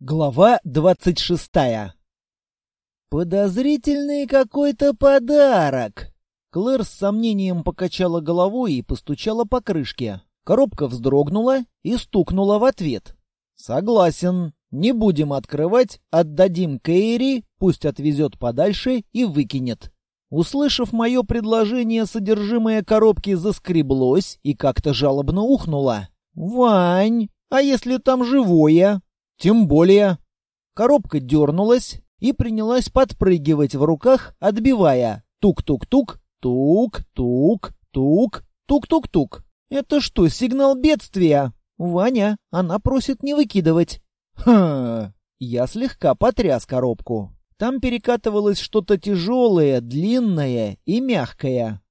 Глава двадцать шестая. «Подозрительный какой-то подарок!» Клэр с сомнением покачала головой и постучала по крышке. Коробка вздрогнула и стукнула в ответ. «Согласен. Не будем открывать, отдадим Кейри, пусть отвезет подальше и выкинет». Услышав мое предложение, содержимое коробки заскреблось и как-то жалобно ухнуло. «Вань, а если там живое?» Тем более. Коробка дернулась и принялась подпрыгивать в руках, отбивая тук-тук-тук, тук-тук, тук, тук-тук-тук. Это что, сигнал бедствия? Ваня, она просит не выкидывать. Ха! Я слегка потряс коробку. Там перекатывалось что-то тяжелое, длинное и мягкое.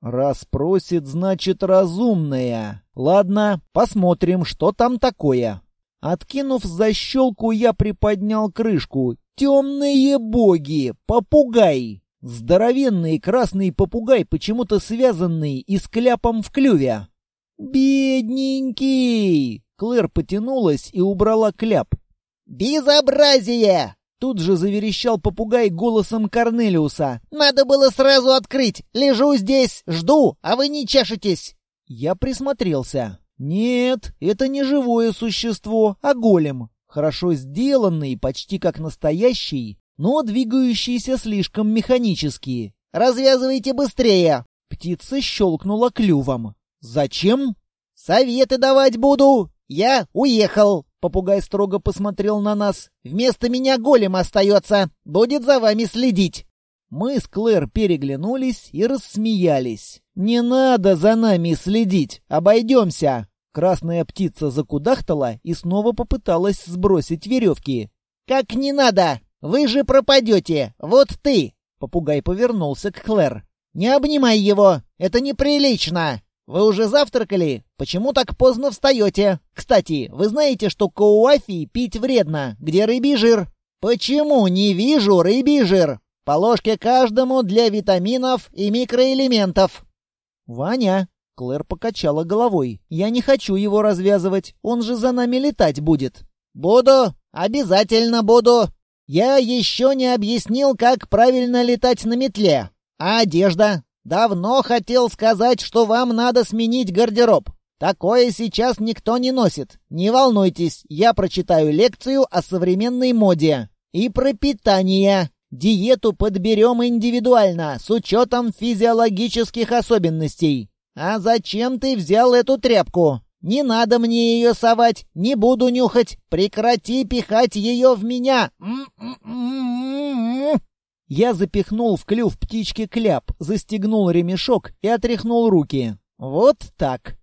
Раз просит, значит разумное. Ладно, посмотрим, что там такое. Откинув защелку, я приподнял крышку. Темные боги! Попугай! Здоровенный красный попугай, почему-то связанный и с кляпом в клюве. «Бедненький!» Клэр потянулась и убрала кляп. «Безобразие!» Тут же заверещал попугай голосом Корнелиуса. «Надо было сразу открыть! Лежу здесь, жду, а вы не чешетесь!» Я присмотрелся. Нет, это не живое существо, а голем. Хорошо сделанный, почти как настоящий, но двигающийся слишком механически. «Развязывайте быстрее!» Птица щелкнула клювом. «Зачем?» «Советы давать буду! Я уехал!» Попугай строго посмотрел на нас. «Вместо меня голем остается. Будет за вами следить!» Мы с Клэр переглянулись и рассмеялись. «Не надо за нами следить! Обойдемся!» Красная птица закудахтала и снова попыталась сбросить веревки. «Как не надо! Вы же пропадете! Вот ты!» Попугай повернулся к Клэр. «Не обнимай его! Это неприлично! Вы уже завтракали? Почему так поздно встаете? Кстати, вы знаете, что коуафи пить вредно? Где рыбий жир?» «Почему не вижу рыбий жир? По ложке каждому для витаминов и микроэлементов». «Ваня!» — Клэр покачала головой. «Я не хочу его развязывать. Он же за нами летать будет». «Буду. Обязательно буду. Я еще не объяснил, как правильно летать на метле. А одежда? Давно хотел сказать, что вам надо сменить гардероб. Такое сейчас никто не носит. Не волнуйтесь, я прочитаю лекцию о современной моде. И про питание. Диету подберем индивидуально, с учетом физиологических особенностей. А зачем ты взял эту тряпку? Не надо мне ее совать, не буду нюхать. Прекрати пихать ее в меня. Я запихнул в клюв птички кляп, застегнул ремешок и отряхнул руки. Вот так.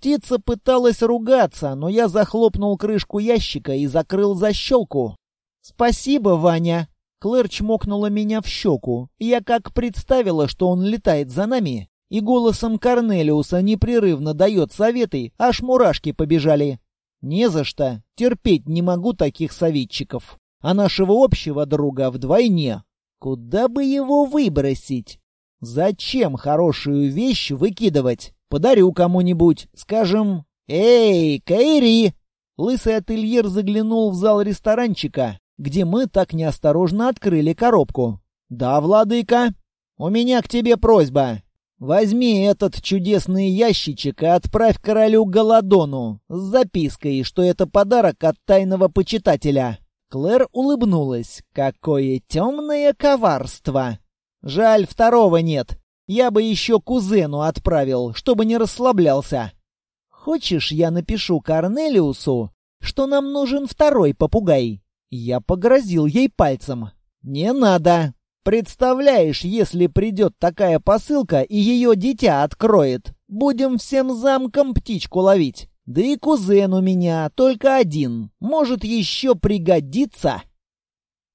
Птица пыталась ругаться, но я захлопнул крышку ящика и закрыл защелку. «Спасибо, Ваня!» Клэр чмокнула меня в щеку. Я как представила, что он летает за нами, и голосом Корнелиуса непрерывно дает советы, аж мурашки побежали. Не за что. Терпеть не могу таких советчиков. А нашего общего друга вдвойне. Куда бы его выбросить? Зачем хорошую вещь выкидывать? Подарю кому-нибудь, скажем, «Эй, Кайри!» Лысый ательер заглянул в зал ресторанчика, где мы так неосторожно открыли коробку. «Да, владыка, у меня к тебе просьба. Возьми этот чудесный ящичек и отправь королю Голодону с запиской, что это подарок от тайного почитателя». Клэр улыбнулась. «Какое темное коварство!» «Жаль, второго нет. Я бы еще кузену отправил, чтобы не расслаблялся. Хочешь, я напишу Корнелиусу, что нам нужен второй попугай? Я погрозил ей пальцем. Не надо. Представляешь, если придет такая посылка и ее дитя откроет. Будем всем замком птичку ловить. Да и кузен у меня только один. Может, еще пригодится.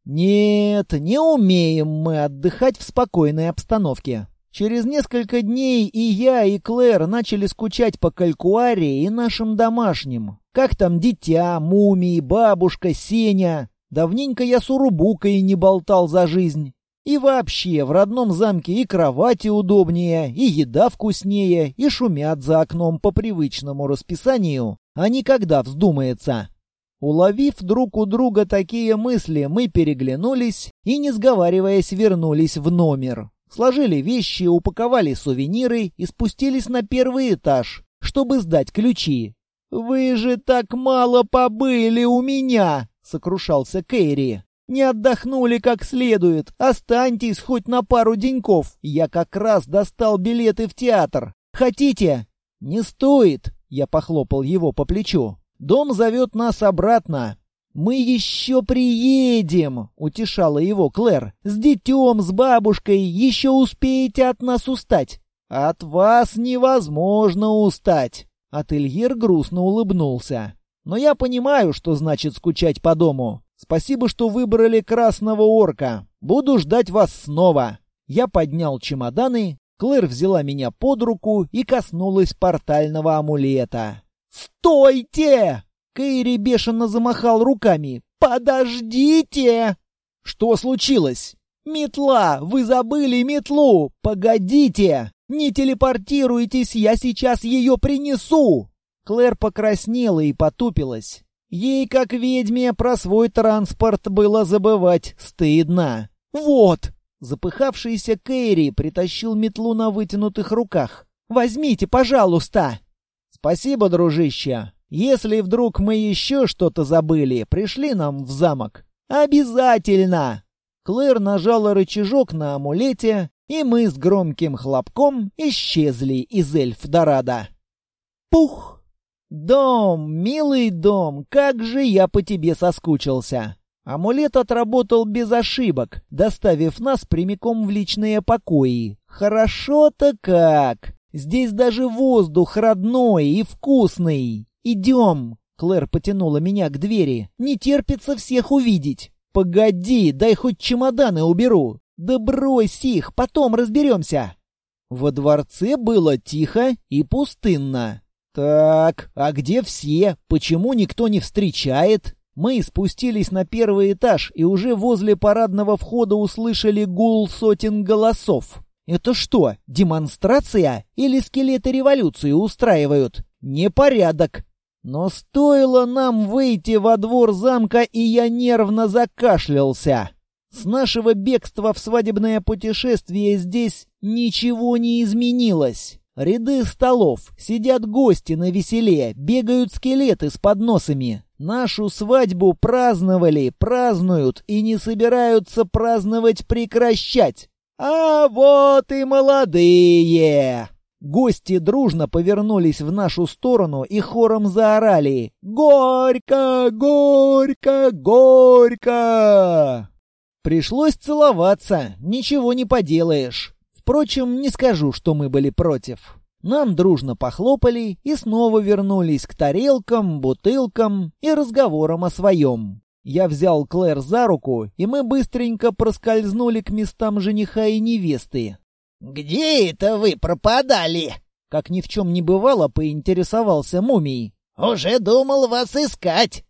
Нет, не умеем мы отдыхать в спокойной обстановке. Через несколько дней и я, и Клэр начали скучать по Калькуаре и нашим домашним. Как там дитя, мумии, бабушка, Сеня. Давненько я с Урубукой не болтал за жизнь. И вообще, в родном замке и кровати удобнее, и еда вкуснее, и шумят за окном по привычному расписанию, а не когда вздумается. Уловив друг у друга такие мысли, мы переглянулись и, не сговариваясь, вернулись в номер. Сложили вещи, упаковали сувениры и спустились на первый этаж, чтобы сдать ключи. «Вы же так мало побыли у меня!» — сокрушался Кэрри. Не отдохнули как следует. Останьтесь хоть на пару деньков. Я как раз достал билеты в театр. Хотите? Не стоит. Я похлопал его по плечу. Дом зовет нас обратно. Мы еще приедем, утешала его Клэр. С детем, с бабушкой еще успеете от нас устать. От вас невозможно устать. Ательер грустно улыбнулся. Но я понимаю, что значит скучать по дому. Спасибо, что выбрали красного орка. Буду ждать вас снова. Я поднял чемоданы, Клэр взяла меня под руку и коснулась портального амулета. «Стойте!» Кэйри бешено замахал руками. «Подождите!» «Что случилось?» «Метла! Вы забыли метлу! Погодите! Не телепортируйтесь, я сейчас ее принесу!» Клэр покраснела и потупилась. Ей, как ведьме, про свой транспорт было забывать стыдно. «Вот!» Запыхавшийся Кэрри притащил метлу на вытянутых руках. «Возьмите, пожалуйста!» «Спасибо, дружище. Если вдруг мы еще что-то забыли, пришли нам в замок». «Обязательно!» Клэр нажала рычажок на амулете, и мы с громким хлопком исчезли из эльф-дорадо. Пух! «Дом, милый дом, как же я по тебе соскучился!» Амулет отработал без ошибок, доставив нас прямиком в личные покои. Хорошо-то как! Здесь даже воздух родной и вкусный. Идем! Клэр потянула меня к двери. Не терпится всех увидеть. Погоди, дай хоть чемоданы уберу. Да брось их, потом разберемся. Во дворце было тихо и пустынно. «Так, а где все? Почему никто не встречает?» Мы спустились на первый этаж и уже возле парадного входа услышали гул сотен голосов. «Это что, демонстрация или скелеты революции устраивают? Непорядок!» Но стоило нам выйти во двор замка, и я нервно закашлялся. С нашего бегства в свадебное путешествие здесь ничего не изменилось. Ряды столов, сидят гости на веселе, бегают скелеты с подносами. Нашу свадьбу праздновали, празднуют и не собираются праздновать прекращать. А вот и молодые! Гости дружно повернулись в нашу сторону и хором заорали «Горько! Горько! Горько!» Пришлось целоваться, ничего не поделаешь. Впрочем, не скажу, что мы были против. Нам дружно похлопали и снова вернулись к тарелкам, бутылкам и разговорам о своем. Я взял Клэр за руку, и мы быстренько проскользнули к местам жениха и невесты. «Где это вы пропадали?» Как ни в чем не бывало, поинтересовался мумий. «Уже думал вас искать».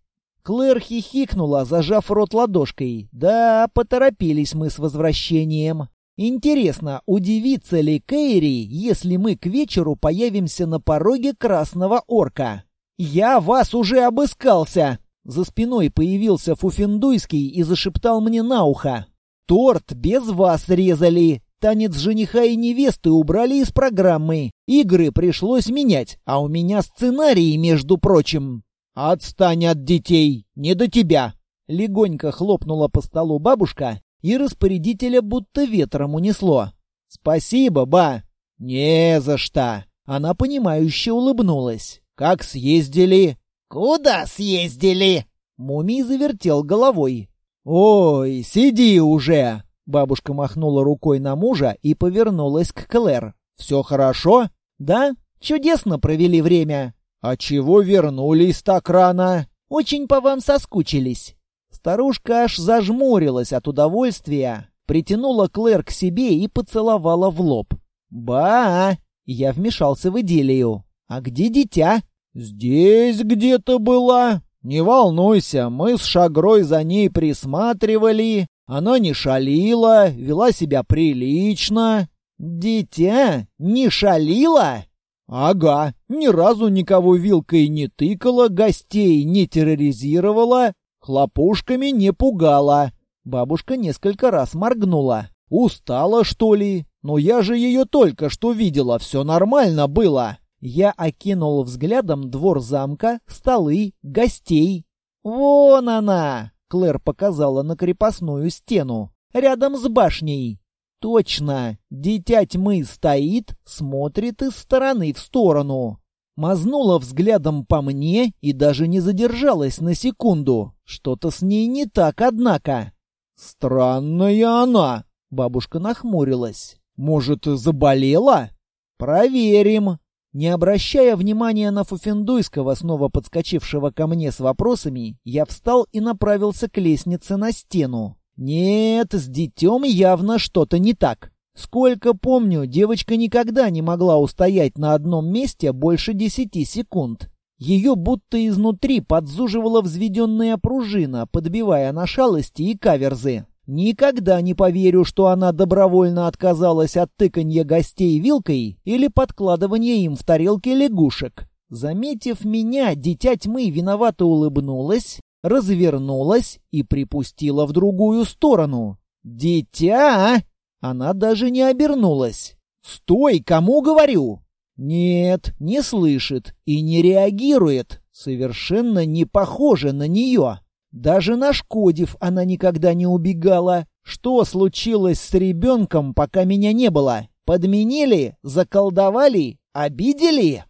Клэр хихикнула, зажав рот ладошкой. «Да, поторопились мы с возвращением. Интересно, удивится ли Кейри, если мы к вечеру появимся на пороге Красного Орка? «Я вас уже обыскался!» За спиной появился Фуфендуйский и зашептал мне на ухо. «Торт без вас резали, танец жениха и невесты убрали из программы, игры пришлось менять, а у меня сценарий, между прочим». «Отстань от детей, не до тебя!» Легонько хлопнула по столу бабушка и распорядителя будто ветром унесло. «Спасибо, ба!» «Не за что!» Она понимающе улыбнулась. «Как съездили?» «Куда съездили?» Мумий завертел головой. «Ой, сиди уже!» Бабушка махнула рукой на мужа и повернулась к Клэр. «Все хорошо?» «Да, чудесно провели время». «А чего вернулись так рано?» «Очень по вам соскучились». Старушка аж зажмурилась от удовольствия, притянула Клэр к себе и поцеловала в лоб. «Ба!» — я вмешался в идиллию. «А где дитя?» «Здесь где-то была. Не волнуйся, мы с Шагрой за ней присматривали, Она не шалила, вела себя прилично. Дитя не шалила? Ага, ни разу никого вилкой не тыкала, гостей не терроризировала, хлопушками не пугала. Бабушка несколько раз моргнула. Устала, что ли? Но я же ее только что видела, все нормально было. Я окинул взглядом двор замка, столы, гостей. «Вон она!» — Клэр показала на крепостную стену. «Рядом с башней». «Точно! Дитя тьмы стоит, смотрит из стороны в сторону». Мазнула взглядом по мне и даже не задержалась на секунду. Что-то с ней не так, однако. «Странная она!» — бабушка нахмурилась. «Может, заболела?» «Проверим!» Не обращая внимания на Фуфендуйского, снова подскочившего ко мне с вопросами, я встал и направился к лестнице на стену. Нет, с детем явно что-то не так. Сколько помню, девочка никогда не могла устоять на одном месте больше десяти секунд. Ее будто изнутри подзуживала взведенная пружина, подбивая на шалости и каверзы. Никогда не поверю, что она добровольно отказалась от тыканья гостей вилкой или подкладывания им в тарелки лягушек. Заметив меня, дитя тьмы виновато улыбнулась, развернулась и припустила в другую сторону. «Дитя!» Она даже не обернулась. «Стой, кому говорю?» «Нет, не слышит и не реагирует. Совершенно не похоже на нее». Даже нашкодив, она никогда не убегала. Что случилось с ребенком, пока меня не было? Подменили? Заколдовали? Обидели?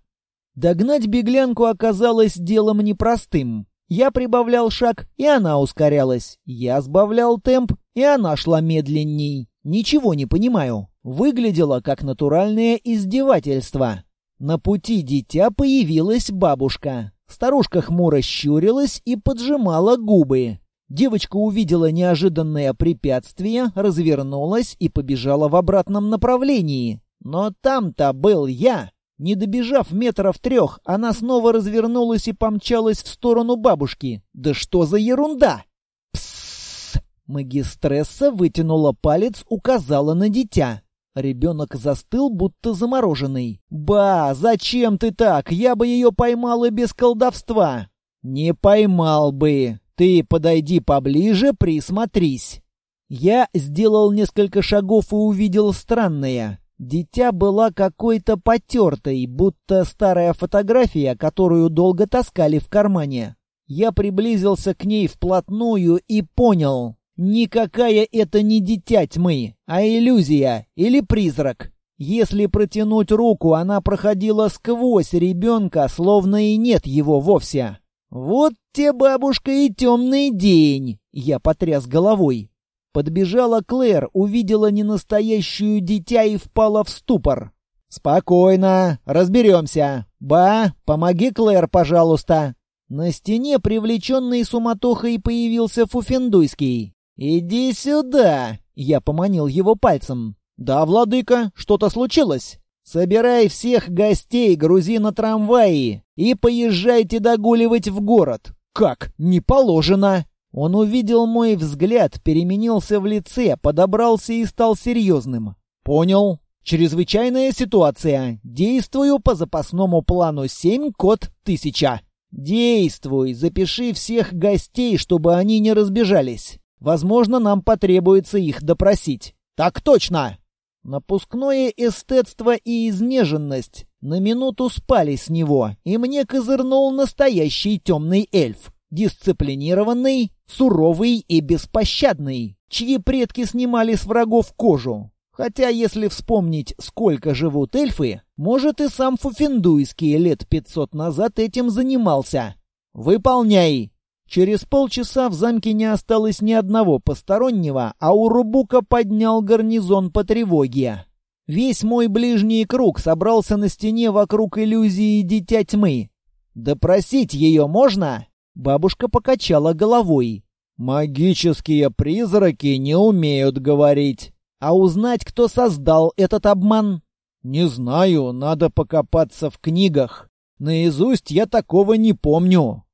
Догнать беглянку оказалось делом непростым. Я прибавлял шаг, и она ускорялась. Я сбавлял темп, и она шла медленней. Ничего не понимаю. Выглядело как натуральное издевательство. На пути дитя появилась бабушка. Старушка хмуро щурилась и поджимала губы. Девочка увидела неожиданное препятствие, развернулась и побежала в обратном направлении. Но там-то был я. Не добежав метров трех, она снова развернулась и помчалась в сторону бабушки. Да что за ерунда! Псс! Магистресса вытянула палец, указала на дитя. Ребенок застыл, будто замороженный. «Ба, зачем ты так? Я бы ее поймал и без колдовства!» «Не поймал бы! Ты подойди поближе, присмотрись!» Я сделал несколько шагов и увидел странное. Дитя была какой-то потертой, будто старая фотография, которую долго таскали в кармане. Я приблизился к ней вплотную и понял. Никакая это не дитя тьмы, а иллюзия или призрак. Если протянуть руку, она проходила сквозь ребенка, словно и нет его вовсе. «Вот те, бабушка, и темный день!» Я потряс головой. Подбежала Клэр, увидела ненастоящую дитя и впала в ступор. «Спокойно, разберемся. Ба, помоги Клэр, пожалуйста». На стене, привлеченный суматохой, появился Фуфендуйский. «Иди сюда!» — я поманил его пальцем. «Да, владыка, что-то случилось?» «Собирай всех гостей, грузи на трамваи и поезжайте догуливать в город». «Как? Не положено!» Он увидел мой взгляд, переменился в лице, подобрался и стал серьезным. «Понял. Чрезвычайная ситуация. Действую по запасному плану 7, код 1000. Действуй, запиши всех гостей, чтобы они не разбежались. Возможно, нам потребуется их допросить. Так точно! Напускное эстетство и изнеженность на минуту спали с него, и мне козырнул настоящий темный эльф. Дисциплинированный, суровый и беспощадный, чьи предки снимали с врагов кожу. Хотя, если вспомнить, сколько живут эльфы, может и сам Фуфендуйский лет пятьсот назад этим занимался. «Выполняй!» Через полчаса в замке не осталось ни одного постороннего, а Урубука поднял гарнизон по тревоге. Весь мой ближний круг собрался на стене вокруг иллюзии Дитя Тьмы. «Допросить ее можно?» Бабушка покачала головой. «Магические призраки не умеют говорить. А узнать, кто создал этот обман?» «Не знаю, надо покопаться в книгах. Наизусть я такого не помню».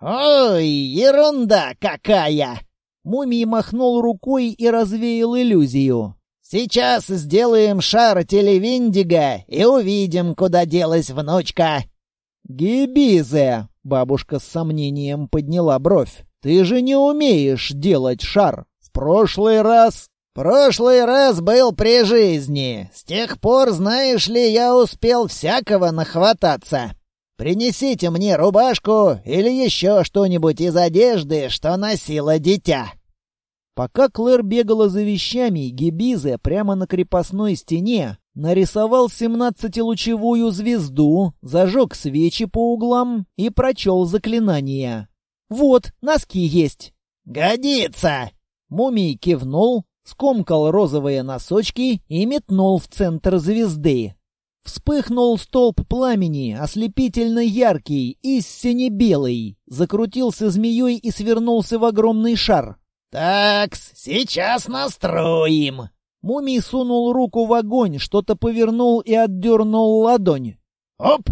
«Ой, ерунда какая!» Мумий махнул рукой и развеял иллюзию. «Сейчас сделаем шар телевиндиго и увидим, куда делась внучка». «Гибизе!» — бабушка с сомнением подняла бровь. «Ты же не умеешь делать шар. В прошлый раз...» «Прошлый раз был при жизни. С тех пор, знаешь ли, я успел всякого нахвататься. Принесите мне рубашку или еще что-нибудь из одежды, что носило дитя». Пока Клэр бегала за вещами, Гибизе прямо на крепостной стене нарисовал семнадцатилучевую звезду, зажег свечи по углам и прочел заклинание. «Вот, носки есть!» «Годится!» Мумий кивнул, скомкал розовые носочки и метнул в центр звезды. Вспыхнул столб пламени, ослепительно яркий и сине-белый, закрутился змеей и свернулся в огромный шар. «Такс, сейчас настроим!» Мумий сунул руку в огонь, что-то повернул и отдернул ладонь. «Оп!»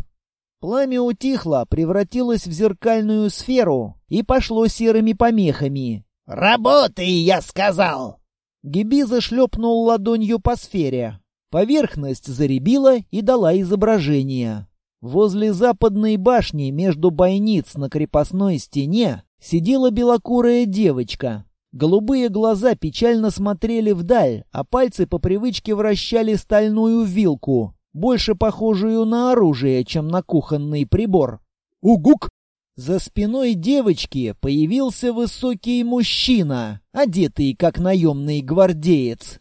Пламя утихло, превратилось в зеркальную сферу и пошло серыми помехами. «Работай, я сказал!» Гиби зашлепнул ладонью по сфере. Поверхность заребила и дала изображение. Возле западной башни между бойниц на крепостной стене сидела белокурая девочка. Голубые глаза печально смотрели вдаль, а пальцы по привычке вращали стальную вилку, больше похожую на оружие, чем на кухонный прибор. «Угук!» За спиной девочки появился высокий мужчина, одетый как наемный гвардеец.